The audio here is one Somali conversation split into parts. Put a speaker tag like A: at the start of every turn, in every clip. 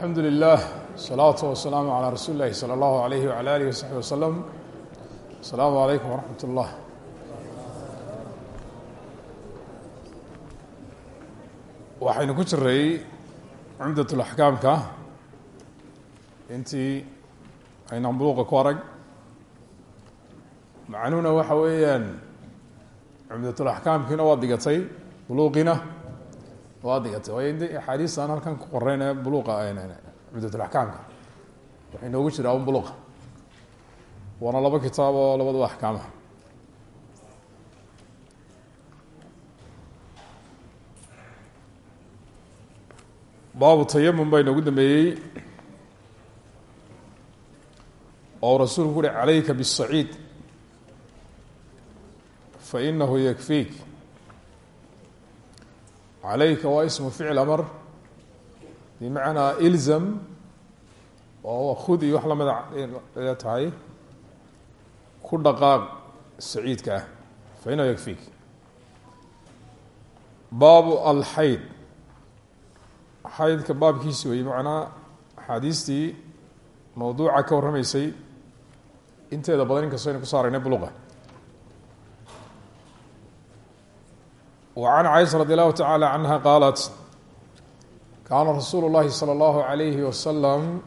A: alxamdu lilah salaatu wasalaamu calaa rasuuli illahi sala allahu alayhi wala alihi wasaxbi wasalam asalaamu calaykum waraxmat ullah waxaynu ku jiray cumdat laxkaamka intii aynaan buluuqa ku arag. Macnuhuna waxa weeyaan cumdatulaxkaamkiina waa digatay buluuqiina waa digatay waayo int axaadiistaan halkan ku qoreyn ee buluuqa cumdatulaxkaamka waxay noogu jiraa un buluuqa waana laba kitaab oo labadaba axkaama baabu tayamum baa inoogu dambeeyey oo rasuulku ku calayka bالsaciid fainahu yakfiik calayka waa ismu ficl amar bimacnaa ilzam oo khud iyo wax lamida tahay ku dhaqaaq saciidka ah fainahu yakfiik baabu alxayd xaydka baabkiisi wey macnaa axaadiistii mawduuca ka warramaysay inteeda badan inkastoo aynu kuso aragnay buluqa wa can caaisha radi allahu tacaala canha qaalat kaana rasuulu llahi salى allahu alayhi wasalam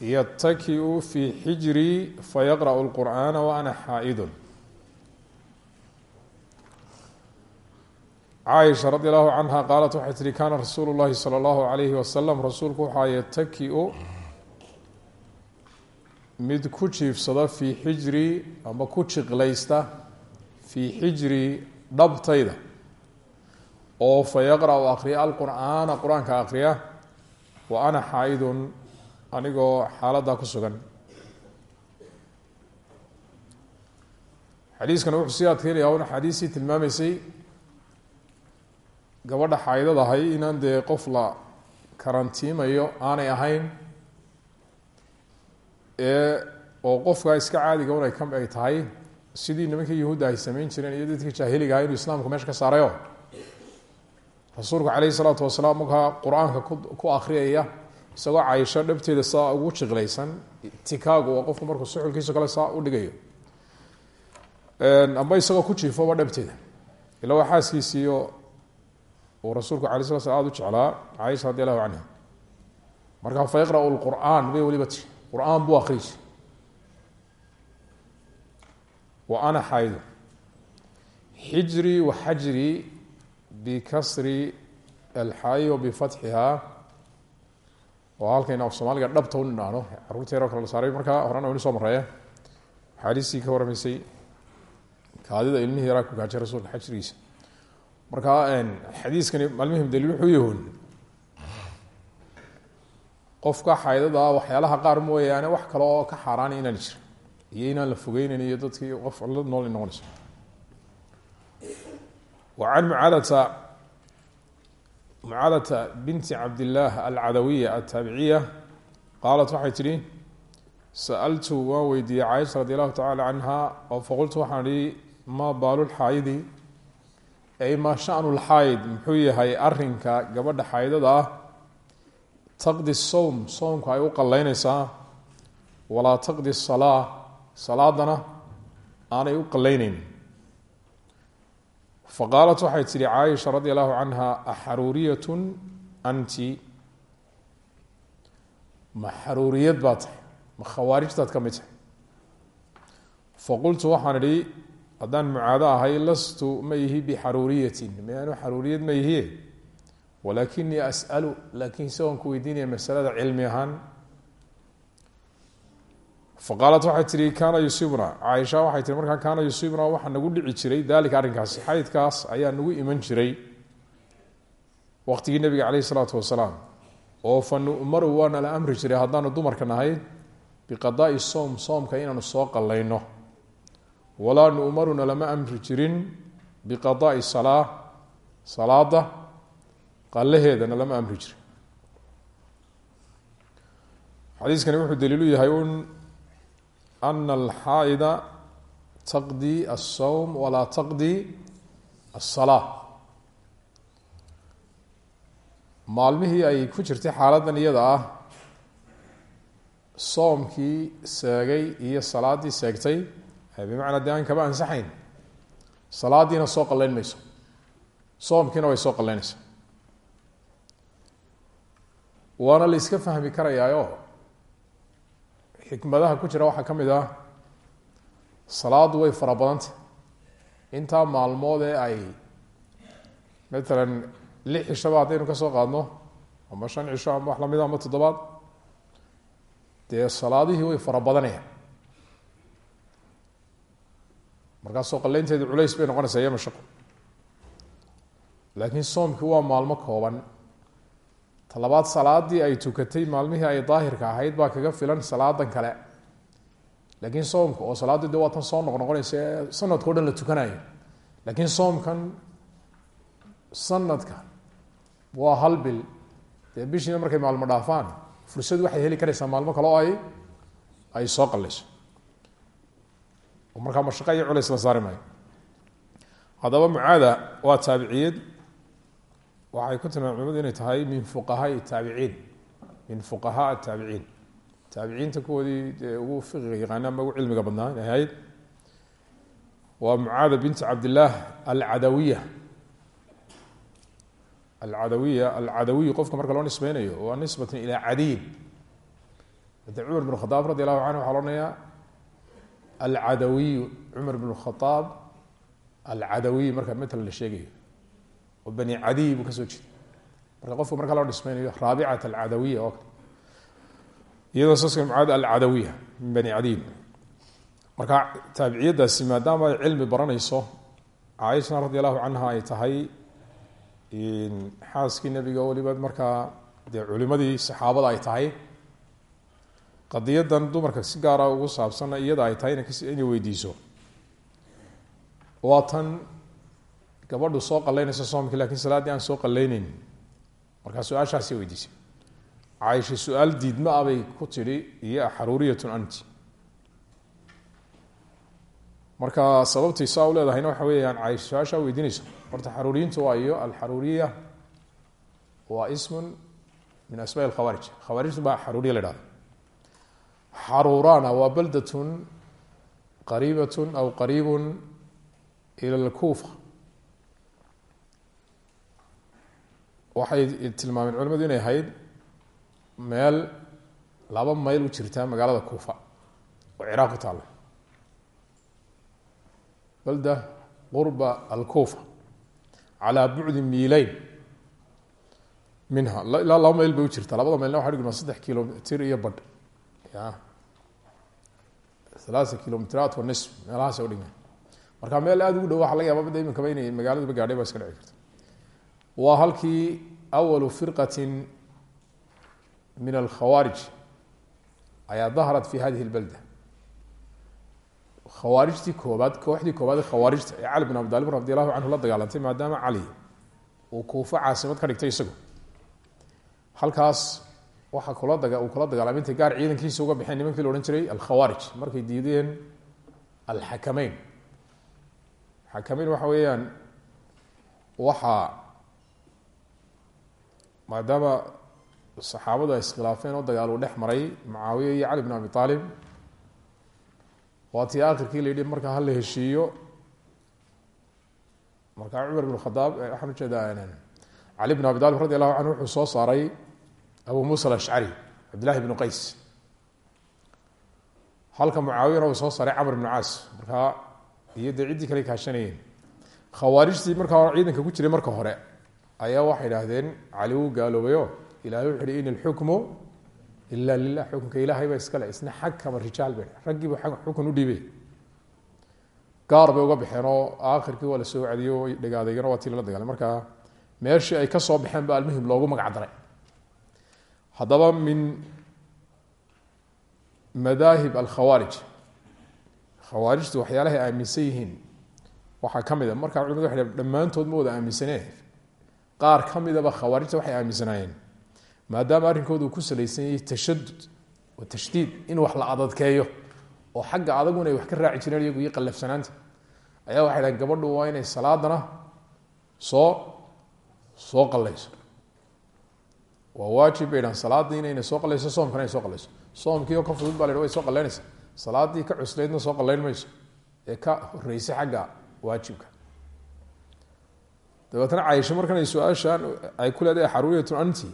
A: yatakiu fi xijri fayaqra'u اlqur'ana wa ana xaa'idun caaisha radi allahu canha qaalat waxay tihi kaana rasuulu llahi salى allahu alayhi wasalam rasuulku waxaa yataki-u mid ku jiifsada fii xijri ama ku jiqlaysta fii xijri dhabtayda oo fa yaqra-u akriya alqur'aana qur'aanka akriya wa ana xaa-idun anigoo xaaladdaa ku sugan. Xadiiskana wuxuu sii adkeynaya un axaadiistii tilmaamaysay gabadha xaaidad ahay inaan dee qof la karantiimayo aanay ahayn ee oo qofka iska caadiga un ay ka ay tahay sidii nimanka yahuudda ay samayn jireen iyo dadka jaahiliga aha inuu islaamku meesha ka saarayo rasuulku caleyhi salaatu wasalaam markaa qur'aanka ku akriyaya isagoo caysho dhabteeda saa ugu jiqlaysan tikaagu oo qofku markuu suxulkiisa kale saa udhigayo amba isagoo ku jiifoba dhabteeda ila waa xaaskiisiiyo uu rasuulku alay sla aada u jeclaa caaisha radi allahu canha markaa fa yaqra'u bay weliba tiri qur'aan buu akriyi wa ana xaydu. Xijri wa xajri bikasri alxaayi wa oo halkayna af soomaaliga dhabta u nidhaahno carruurta yaroo kale la saaray markaa horena waynu soo mareeya axaadiistii ka warramaysay kaadida ilmihii yaraa ku gaajay rasuulka xajrigiisa markaa xadiiskani malmihim daliil wuxuu yahuun qofka xaydada waxyaalaha qaar mooyaane wax kale oo ka xaaraana inaan jira iyo inaan la fogeyneyn iyo dadkii qof la nool noqonayso can mucaadata mucaadata binti cabdillaah alcadawiya altaabiciya qaalat waxay tidhi sa'altu waan weydiiyey caaisha radi allahu tacaala canha oo faqultu waxaan ihi maa baalulxaayidi ay maa shanu lxayd muxuu yahay arinka gabadha xaydada ah. Taqdi sowm soomku ay u qaleyneysaa walaa taqdi salaa salaadana aanay u qaleyneyn faqaalat waxay tihi caaisha radi allahu canha axaruuriyatun anti ma xaruuriyad baa tahay ma khawaarijtaad ka mid tahay faqultu waxaan idhi haddaan mucaado ahay lastu ma ihi bixaruuriyatin miyaanu xaruuriyad ma ihie walaakinii as'alu laakiin isagoon ku faqaalat waxay tihi kaana yusiibuna caaisha waxay tihi markaa kaana yusiibuna waxaa nagu dhici jiray. Dalika arrinkaasi xaydkaas ayaa nagu iman jiray. Waqtigii nabiga caleyhi isalaatu wasalaam oo fa nu'maru waa nala amri jiray haddaanu dumarka nahay biqadaai soom soomka inaanu soo qallayno. Walaa nu'maruna lama amri jirin biqadaai salaa salaada qallaheedana lama amri jirin. Xadiiskani wuxuu daliilu yahay ana alxaa'ida taqdi asawm walaa taqdi asalaa maalmihii ay ku jirtay xaaladan iyada ah soomkii seegay iyo salaaddii seegtay bimacnaa dee aan kaba ansaxayn salaadiina soo qallayn mayso soomkiina way soo qallaynaysaa waana la iska fahmi karayaayo xikmadaha ku jira waxaa ka mid ah salaadu way fara badantay intaa maalmood ee ay matalan lix cishaba haddaynu ka soo qaadno ama shan cisho ama wax lamida ama toddobaad dee salaadihii way fara badanayaan. Markaa soo qaleynteedu culays bay noqonaysaa iyo mashaqo. Laakiin soomkii waa maalmo kooban talabaad salaadii ay tukatay maalmihii ay daahirka ahayd baa kaga filan salaadan kale. Laakiin soomka oo salaadii de waa tan soo noqnoqonaysa ee dhan la tukanayo. Laakiin soomkan sanadka waa hal bil. Dee bishiina markay maalmo dhaafaan fursad waxay heli karaysaa maalmo kale oo ay ay soo qalayso oo markaa mashaqo iyo culays la saari maayo. Mucaada waa taabiciyad waxay ku tilmaam culimadu inay tahay min fuqahaai taabiciin. Min fuqahaa ataabiciin taabiciinta kuwoodii ugu fiqiga yaqaana ama ugu cilmiga badnaa inay ahayd waa mucaada binti cabdillaah alcadawiya. Alcadawiya alcadawiy qofka marka loo nisbeynayo waa nisbatan ilaa cadiyin made cumar bn khadaab radi allahu canhu waxaa loodhanayaa alcadawiyu cumar bn khadaab alcadawiy marka matala la sheegayo oo bani cadiy buu ka soo jeeda marka qofka marka loo nisbeynayo raabicat alcadawiya oo kale. Iyadoo saska mucaad alcadawiya min bani cadiy marka taabiciyadaasi maadaama ay cilmi baranayso caaishana radi canha ay tahay xaaskii nebiga weliba markaa dee culimadii saxaabada ay tahay qadiyadan dumarka si gaara ugu saabsanna iyada ay tahay inay weydiiso. Waa tan gabadhu soo qalaynaysa soomkii laakiin salaaddii aan soo qaleyneyn markaa su'aashaasi weydiisay. Caaisha su'aal diidma ah bay ku tidhi iyo xaruuriyatun anti. Marka sababtay saa u waxa weeyaan caaisha su'aashaa weydiinayso. Horta waa iyo alxaruuriya waa ismun min asmaa alkhawaarij khawaarijtu baa xaruuriya la dhahda xaruurana waa baldatun qariibatun aw qariibun ila lkuufa waxay tilmaameen culimadu inay ahayd meel laba mayl u jirta magaalada kuufa oo ciraaq ku taalla balda qurba alkuufa calaa bucdi miileyn minha ilaa laba mayl bay u jirta labada maylna waxa dhigmaa saddex kilomitr iyo badh. Ya alaaa kilomitrat wa nisf. Meelahaas u dhigma marka meel aada ugu dhow waxa laga yaaba bada iminkaba inay magaaladaba gaadhay baa iska dhici karta waa halkii awalu firqati min alkhawaarij. Ayaa daharat fi hadihi اlbalda khawaarijtii koobaad kooxdii koobaad ee khawaarijta ee cali bin abi talib radi allahu la dagaalantay maadaama cali uu kuufo caasimad ka dhigtay isagu. Halkaas waxaa kula daga uu kula dagaalamay gaar ciidankiisa uga baxeen nimankii la odhan jiray alkhawaarij. Markay diideen alxakameyn xakameyn waxa weeyaan waxaa maadaama saxaabadu ay iskhilaafeen oo dagaal uu dhex maray mucaawiya iyo cali bin abi aalib waa tii akhirkii la yidhi markaa hala heshiiyo markaa cumar bin khadaab waxaan u jeedaa cali bin abi talib radi allahu canhu wuxuu soo saaray abu muusa alashcari cabdillahi bnu qays. Halka mucaawiyana uu soo saaray camr bnu caas. Markaa iyo dee ciddii kale kaashanayeen. Khawaarijtii markaa ciidanka ku jiray marka hore ayaa waxay idhaahdeen cali wuu gaaloobayo. Ilahay wuxu uhi in ilxukmu ila lilah xukunka ilaahay ba iskale isna xakama rijaal bay raggiibu xukun u dhiibay. Gaar bay uga baxeen oo aakhirkii waa la soo cadiyo dhagaadeygana waa tii lala dagaalay. Marka meeshii ay ka soo baxeen ba almuhim loogu magac daray. Haddaba min madaahib alkhawaarij. Khawaarijtu waxyaalahay aaminsan yihiin. Waxaa ka mid a markaa culimadu waxay dhammaantood ma wada aaminsanee qaar ka khawaarijta waxay aaminsanaayeen maadaama arrinkooda ku salaysan yahay tashadud wa tashdiid in wax la adadkeeyo oo xagga adaguna ay wax ka raaci jireen iyagu iyo qallafsanaanta ayaa waxay dhahen gabadhu waa inay salaadana soo soo qallayso. Waa waajib bay dhahan salaadii inayna soo qalayso soomkana ay soo qalayso soomkii oo ka fudud ba la way soo qalaynaysa salaadii ka cuslaydna soo qalayn mayso. Ee ka horeysay xagga waajibka dabeetna caaisho markan ay su'aashaan ay ku leedahay xaruuriyatun anti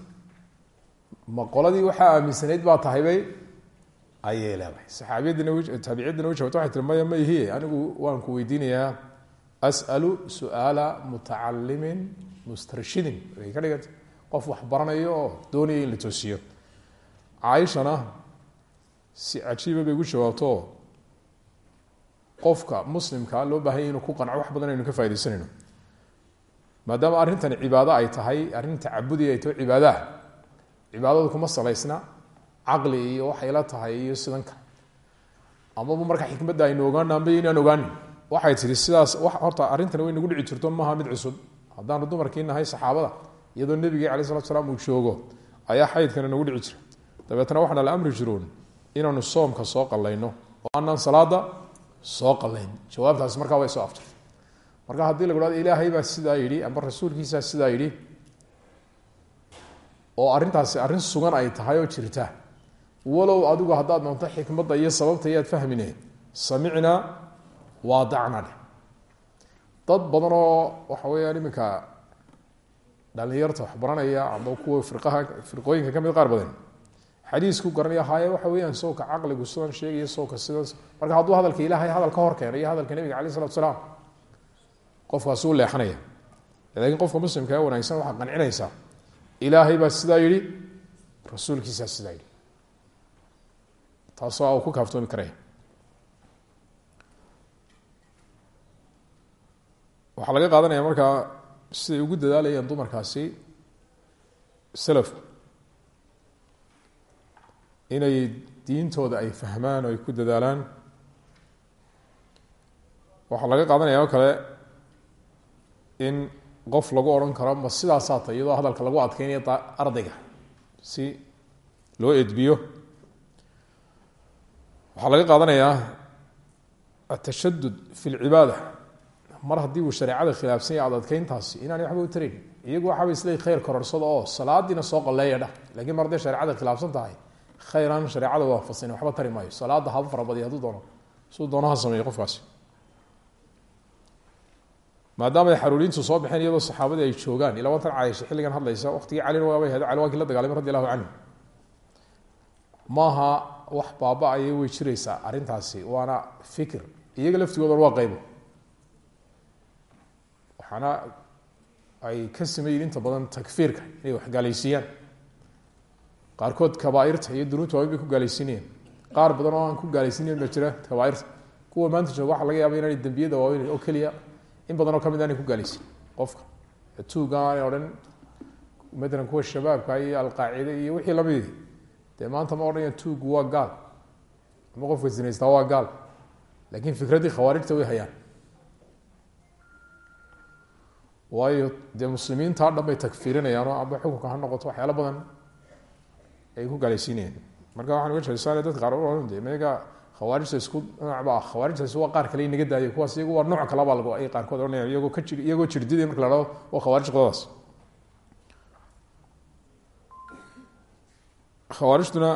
A: ma qoladii aaminsanayd baa tahay bay? Ayay leedahay saxaabiyadina taabiciyadina u jawabta waxay tiri maya ma ihiye anigu waan ku weydiinayaa. As'alu su'aala mustarshidin. Way ka dhiganta qof wax baranayo oo in la toosiyo. Caaishana si cajiiba bay ugu jawaabto qofka muslimka loo baahanya inuu ku qanco wax badan aynu ka faidaysanayno maadaama arrintani cibaado ay tahay arrin tacabudi ay tahay cibaadaha. Cibaadadu kuma salaysna caqli iyo waxay la tahay iyo sidanka. Amaba marka xikmadda aynu ogaano amba inaan ogaanin waxay tihi sidaas horta arrintani way nagu dhici jirto maaha mid cusub. Haddaanu dumarkii nahay saxaabada iyadoo nebigii alay salatu salaam uu joogo ayaa xaydkana nagu dhici jira. Dabeetna waxaana la amri jiroon inaanu soomka soo qalayno oo aanaan salaada soo qalayn jawaabtaasi markaa way soo afjartay marka haddii lagu hahdo ilaahay baa sidaa yidhi amba rasuulkiisaa sidaa yidhi oo arrintaasi arrin sugan ay tahay oo jirta walow adigu haddaad doonto xikmadda iyo sababta iyaad fahmine samicnaa waadacna dheh dad badan oo waxa weeyaan iminka dhalinyarta wax baranaya amba kuwa firqaha firqooyinka ka mid qaar badan xadiisku garanaya haaye waxa weeyaan sawka caqligu sidan sheegaya sawka sidan. Marka hadduu hadalka ilaahay hadal ka hor keena hadalka nabiga alayh isalatu salaam qofkaasi u leexanaya. Laakiin qofka muslimka ee wanaagsan waxaad qancinaysaa ilaahay baa sidaa yidhi rasuulkiisaa sidaa yidhi. Taasoo u ku kaaftoomi karaya waxaa laga qaadanaya markaa siday ugu dadaalayaan dumarkaasi salafku inay diintooda ay fahmaan oo ay ku dadaalaan. Waxaa laga qaadanaya oo kale in qof lagu odhan karo ma sidaasaa ta iyadoo hadalka lagu adkeynaya ardayga si loo edbiyo. Waxaa laga qaadanayaa atashadud fi lcibaada mar haddii uu shareecada khilaafsan yahy ad adkeyntaasi waxba u tarayn iyagu waxaaba isle khayr kororsada oo salaadiina soo qaleeya dhah. Lakiin mar hadday shareecada khilaafsan tahay khayran shareecada waafaqsan waxba tari maayo. Salaada haba farabadiya hadduu doono siduu doono ha sameeyo qofkaasi maadaama ay xaruuriintu soo baxeen iyadoo saxaabadii ay joogaan. Ilaa watan caaisha xilligan hadlaysa waqtigii calina waabay hado cali waa kii la canhu. Maaha wax baaba-aya way jiraysaa arrintaasi waana fikir. Iyaga laftigoodana waa qaybo. Waxaana ay ka sameeyiin inta badan takfiirka inay wax gaalaysiiyaan qaarkood kabaairta iyo dunuubta bay ku gaalaysiinayaan qaar badan oo aan ku gaalaysiinayn baa jira kabaairta. Kuwa maanta jooga waxa laga yaaba inaanay dembiyada waaweyn oo keliya in badan oo ka mid aanay ku gaalaysin qofka. Tuuga aanay odhan matalan kuwa shabaabka iyo alqaacide iyo wixii lamidi dee maanta ma odhanaya tuugu waa gaal. Ama qofka zinaystaa waa gaal. Laakiin fikraddii khawaarijta way hayaan. Waayo dee muslimiintaa dhan bay takfiirinayaanoo amba xukunka ha noqoto waxyaalo badan ay ku gaalaysiinayaan marka waxaan uga jeesaale dadka qaar de maga khawaarijta isku noocba ah khawaarijtaasi waa qaar kale inaga daayo kuwaas iyagu waa nooc kalaba lag ay qaarkood odhanaya iyagoo ka jir iyagoo jirdiday marka la hahdo waa khawaarij qodadaas. Khawaarijtuna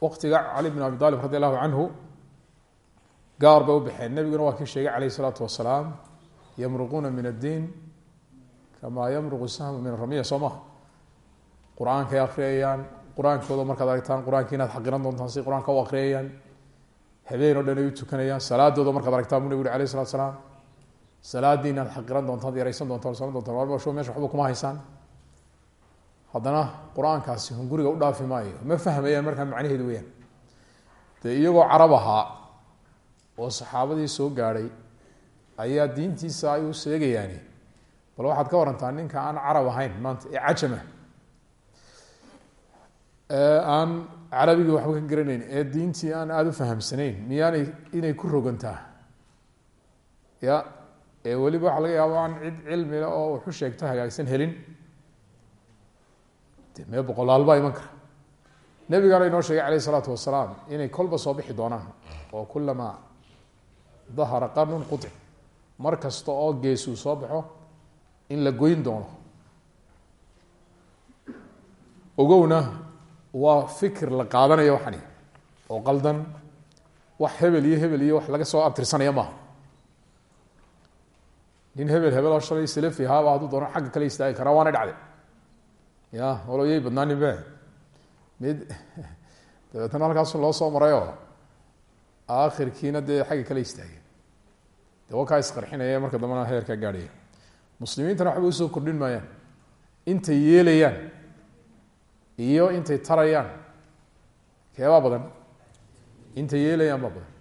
A: waqtiga cali bn abi aalib radi allahu canhu u baxeen. Nebiguna waa kii sheegay calayh isalaatu wasalaam yamruquuna min addiin kamaa yamruqu sahmu min aramiya soo maha qur'aankay akriyayaan qur'aankooda markaad aragtaan qur'aanki inaad xaqiran doontaan si qur'aanka u akriyayaan habeen o dhan ay u tukanayaan salaadooda markaad aragtaan bu nabig uri alayh salatu salaam salaaddii inaad xaqiran doontaan ad yaraysan doontaan saman dontaan warba sho meesha waxba kuma haysaan. Haddana qur'aankaasi hunguriga u dhaafi maayo. Ma fahmayaan markaa macnaheedu weyaan dee iyagoo carab ahaa oo saxaabadii soo gaadhay ayaa diintiisa ay u sheegayaani bal waxaad ka warantaa ninka aan carab ahayn maanta ee cajama aan carabigii waxba ka garanayn ee diintii aan aada u fahamsanayn miyaanay inay ku rogantaa ya ee weliba waxa laga yaaba aan cid cilmile oo waxu sheegto hagaagsan helin. De mee boqolaal baa iman kara. Nabigaana inoo sheegay calayh isalaatu wasalaam inay kolba soo bixi doonaan oo kulamaa dahara qarnun qutic mar kasta oo geesuu soo baxo in la goyn doono. Ogowna waa fikir la qaadanaya waxani oo qaldan wax hebel iyo hebel iyo wax laga soo abtirsanaya maaha. Nin hebel hebel oo shalay salafi ahaaba hadduu doono xagga kale istaagi karaa waana dhacday. Ya walo yay badnaanin be mid dabeetana halkaasu loo soo marayoo aakhirkiina dee xagga kale istaagay de wa kaa isqarxinaya marka dambena heerkaa gaadhaya muslimiintana waxba u soo kordhin maayaan. Intay yeelayaan iyo intay tarayaan. Keebaa badan. Intay yeelayaan baa badan.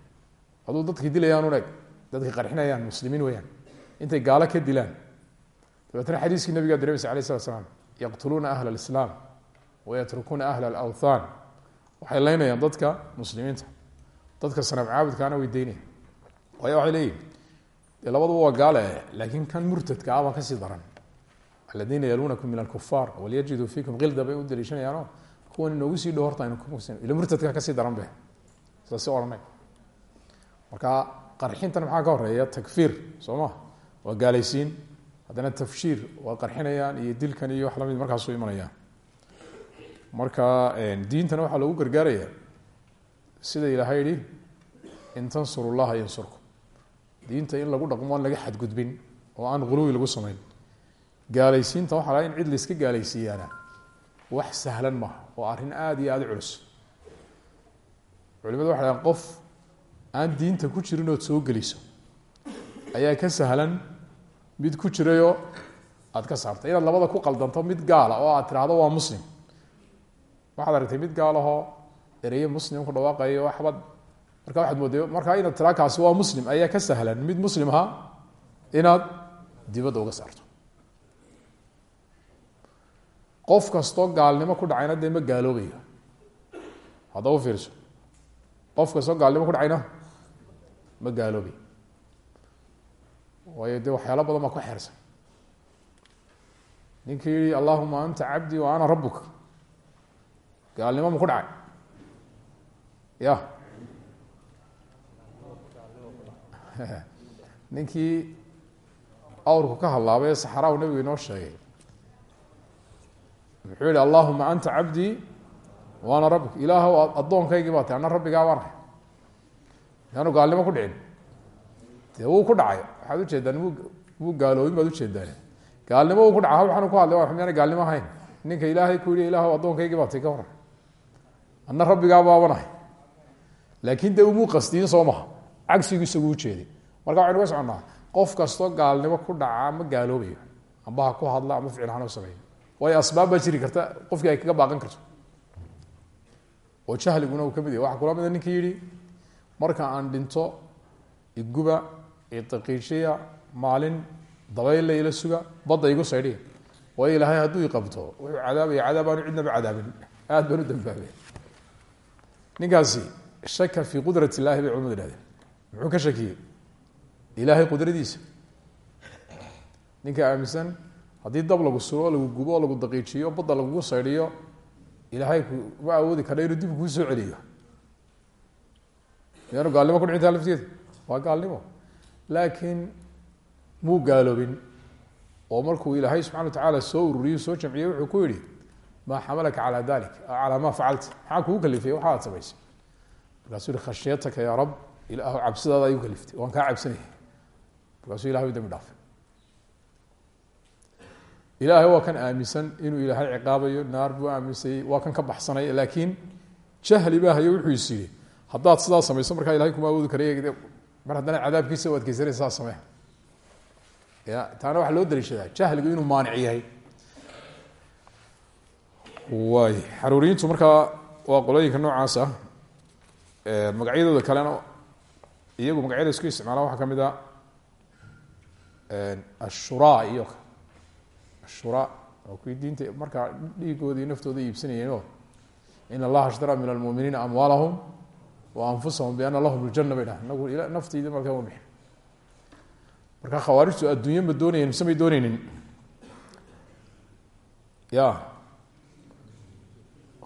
A: Hadduu dadki dilayaan un eg dadki qarxinayaan muslimiin weyaan intay gaalo ka dilaan. Dabeetna xadiiskii nabigaa daremaysa alay slat slam yaqtuluuna ahla alislaam wayatrukuuna ahla alawthan waxay leynayaan dadka muslimiinta. Dadka sanam caabudkaana way deynaya waayo waxay leeyihiin labaduba waa gaale laakiin kan murtadka ah baa ka sii daran aladiina yaluunakum min alkufaar walyajiduu fiikum kilda bay u daliishanayaano kuwan inoogu sii dhow horta aynu ila murtadka ka sii daran be saasi ohanay marka qarxintan maxaa ka horreeya takfiir soo ma waa gaalaysiin haddana tafshiir waa qarxinayaan iyo dilkan iyo wax la mid markaasu imanayaan marka diintana waxaa loogu gargaaraya sida ilaahay yihi in tansuru llaha yansurkum diinta in lagu dhaqmo aan laga xadgudbin oo aan huluwi lagu gaalaysiinta laga in cid layska gaalaysiiyaana wax sahlan maaha oo arrin aada iyo aada u culus. Culimadu waxay dhahan qof aan diinta ku jirin ood soo geliso ayaa ka sahlan mid ku jirayoo aada ka saartay inaad labada ku qaldanto mid gaala oo aad tiraahdo waa muslim. Waxaad aragtay mid gaalahoo ereye muslim ku dhawaaqayo waxbad marka waxaad mooday markaa inaad tiraa waa muslim ayaa ka sahlan. Mid muslim ahaa inaad dibadda uga saarto qof kastoo gaalnimo ku dhacayna dee ma gaaloobayo haddaba fiirso. Qof kastoo gaalnimo ku dhacayna ma gaaloobayo waayo dee waxyaalo badan baa ku xeersan ninkii yihi allahuma anta cabdii wa ana rabuka gaalnimo ma ku dhacay. Ya. Ninkii awrku ka hadlaabay ee saxraa u nabigu inoo sheegay muxuu yihi allahuma anta cabdii wa ana rabbuk. Ilaahw addoonkaygii baa tay ana rabbigaa baan ahay miyaanu gaalnimo ku dhicin. Dee wuu ku dhacay. Waxaad ujeedaan mu muu gaaloobin baad ujeedaan gaalnimo uu ku dhaca waxaanu ku hadlay miyaana gaalnimo ahayn. Ninka ilaahay ku yihi ilaahw addoonkaygii baa tay ka waran ana rabbigaa baaban ahay. Laakin de umuu qasdiyin soo maha. Cagsigu isagu ujeeday marka waxaynu ka qof kastoo gaalnimo ku dhacaa ma gaaloobayo amba ha ku hadla ama ficil hana sameeyo waayo asbaab baa jiri karta qofkii ay kaga baaqan karto. Oo jahliguna uu ka mid yahy waxaa kula mida ninkii yihi marka aan dhinto iguba idaqiishiya maalin dabaylla ila suga badda igu saydhiya waayo ilaahay hadduu iqabto wuxuu cadaabaya cadaab aanu cidnaba cadaabin. Aad baan u dambaabay. Ninkaasi shaka fii qudrat illahi bay culimadu ihahdeen muxuu ka shakiyey? Ilaahay qudradiisa. Ninka aaminsan haddii dab lagu suro lagu gubo oo lagu daqiijiyo badda lagugu saydhiyo ilaahay ma awoodi kara inuu dib kuu soo celiyo. Miyaanu gaalnimo ku dhicintaa lafteeda waa gaalnimo. Laakiin muu gaaloobin? Oo markuu ilaahay subxana wa tacaala soo ururiyo soo jamciyey wuxuu ku yihi maa xamalaka calaa dalik calaa maa facalta maxaa kugu kalifay waxa aad samaysay markaasuu yihi khashyataka yaa rab ilaahu cabsidaada igu kaliftay waan kaa cabsanaya markaasuu ilahay dambi dhaafay ilaahay waa kan aaminsan inuu ilaahay ciqaabayo naar buu aaminsayey waa kan ka baxsanaya laakiin jahli baa hayo wuxuu is haddaad sidaa samayso markaa ilahay kuma awoodi kara mar haddana cadaabkiisa u adkeysanaysa saa samee ya taana waxaa loo daliishadaa jahligu inuu maanic yahay. Waay xaruuriyiintu markaa waa qolooyinka noocaas ah magacyadooda kalena iyagu magacyada isku isticmaalaan waxaa ka mid a ashura iyo ashura waa kuwii diinta markaa dhiigooda iyo naftooda iibsanayeenoo in allaha ashtara min almuminiina amwaalahum wa anfusahum biana lahum ljana bay dhaha inagu naftayda malka ma bixin. Marka khawaarijtu adduunye ma doonayeen mise may dooneynin ya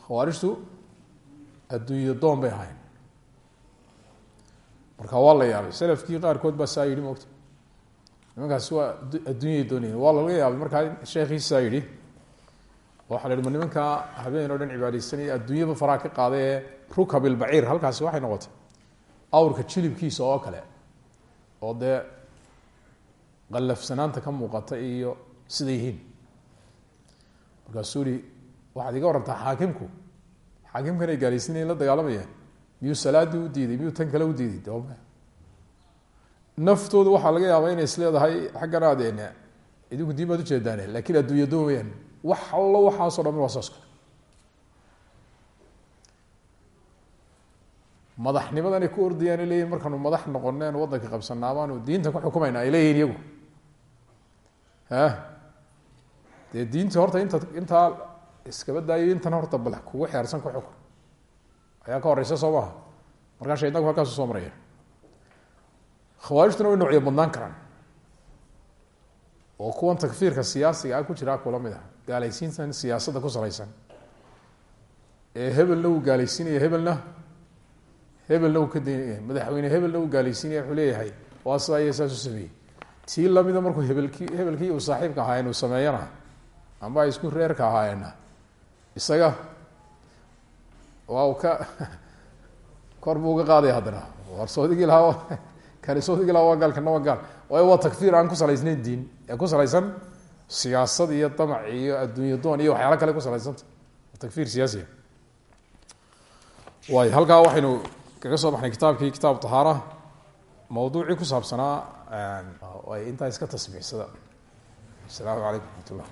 A: khawaarijtu adduunye doon bay ahayn marka waa la yaabay selafkii qaarkood baa saa yidhi moogta nimankaasi waa adduunyay doonayeen. Waa laga yaabay markaa sheekhiisaa yidhi waxaa la yihi ma nimankaa habeen oo dhan cibaadaysanaya adduunyaba faraha ka qaada ee rukab ilbaciir halkaasi waxay noqotay awrka jilibkiisa oo kale oo dee qallafsanaanta ka muuqata iyo siday yihiin. Markaasuu yihi waxaad iga warantaa xaakimku xaakimkan ay gaalaysinayeen la dagaalamayaan miyuu salaadii u diiday? Miyuu tan kale u diiday naftoodu waxaa laga yaabaa inay isleedahay xaggan aadeen idinku diin baad ujeedaane laakiin adduunya doon weyaan wax allo waxaasoo dham waa saas kale madaxnimadan ay ku ordayaan ay leeyihiin markaanu madax noqoneen waddanka qabsanaa baanu diintan ku xukumayna ay leeyihiin iyagu. A dee diinta horta inta intaa iskaba daayo intan horta bal kugu xeersan ku xukun. Ayaa ka horeysa soo maha markaa shaydanku halkaasu soo maraya khawaarijtuna way noocyo badnaan karaan. Oo kuwan takfiirka siyaasiga ah ku jiraa kula mid ah. Gaalaysiintan siyaasadda ku salaysan. Ee hebelna uu gaalaysiinaya hebelna hebelna uu ka daynaya madaxweyne hebelna uu gaalaysiinaya wuxuu leeyahay waa sidaa iyo saas u sameeyey. Tii lamida markuu hebelkii hebelkii uu saaxiibka ahaayeen uu sameeyana amba ay isku reerka ahaayeena isaga waa uu ka kor buu uga qaadaya haddana. War soodigii lahaa kani soodigii lahaa waa gaal kana waa gaal. Waayo waa takfiir aan ku salaysnayn diin. Ee ku salaysan siyaasad iyo damac iyo adduunye doon iyo waxyaala kale ku salaysanta takfiir siyaasiya. Waay halkaa waxaynu kaga soo baxnay kitaabkii kitaab tahaara. Mawduucii ku saabsanaa ay intaa iska tasbiixsada. Asalaamu calaykum raxmat ullah